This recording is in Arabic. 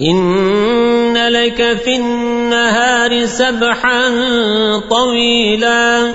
إن لك في النهار سبحا طويلا